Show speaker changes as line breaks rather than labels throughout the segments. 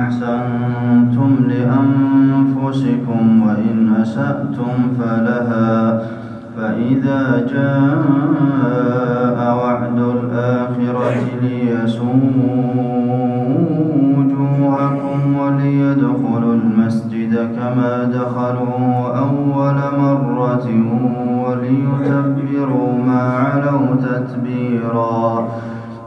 أحسنتم لأنفسكم وإن أسأتم فلها فإذا جاء وعد الآخرة ليسوءوا وجوهكم وليدخلوا المسجد كما دخلوه أول مرة وليتبروا ما علوا تتبيرا.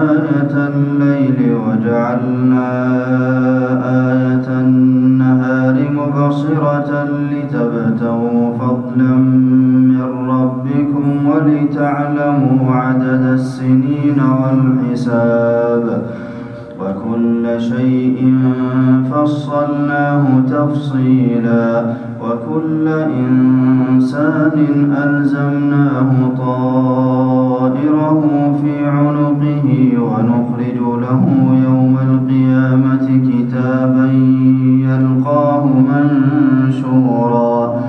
آية الليل وجعلنا آية النهار مبصرة لتبتغوا فضلا من ربكم ولتعلموا عدد السنين والحساب وكل شيء فصلناه تفصيلا وكل إنسان ألزمناه طائره في عنقه ونخرج له يوم القيامة كتابا يلقاه منشورا.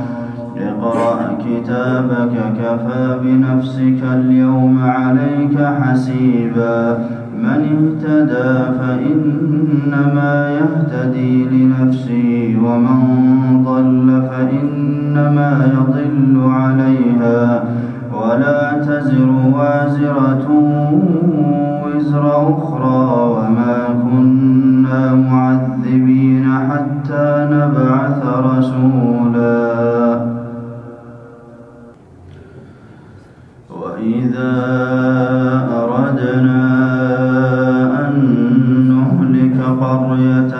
اقرأ كتابك كفى بنفسك اليوم عليك حسيبا. من اهتدى فإنما يهتدي لنفسه ومن ضل فإنما يضل عليها. ولا تزر وازرة وزر أخرى وما كنا معذبين حتى نبعث رسولا. وإذا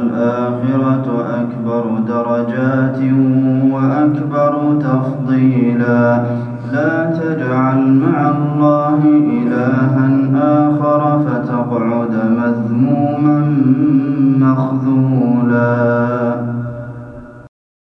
وللآخرة أكبر درجات وأكبر تفضيلا. لا تجعل مع الله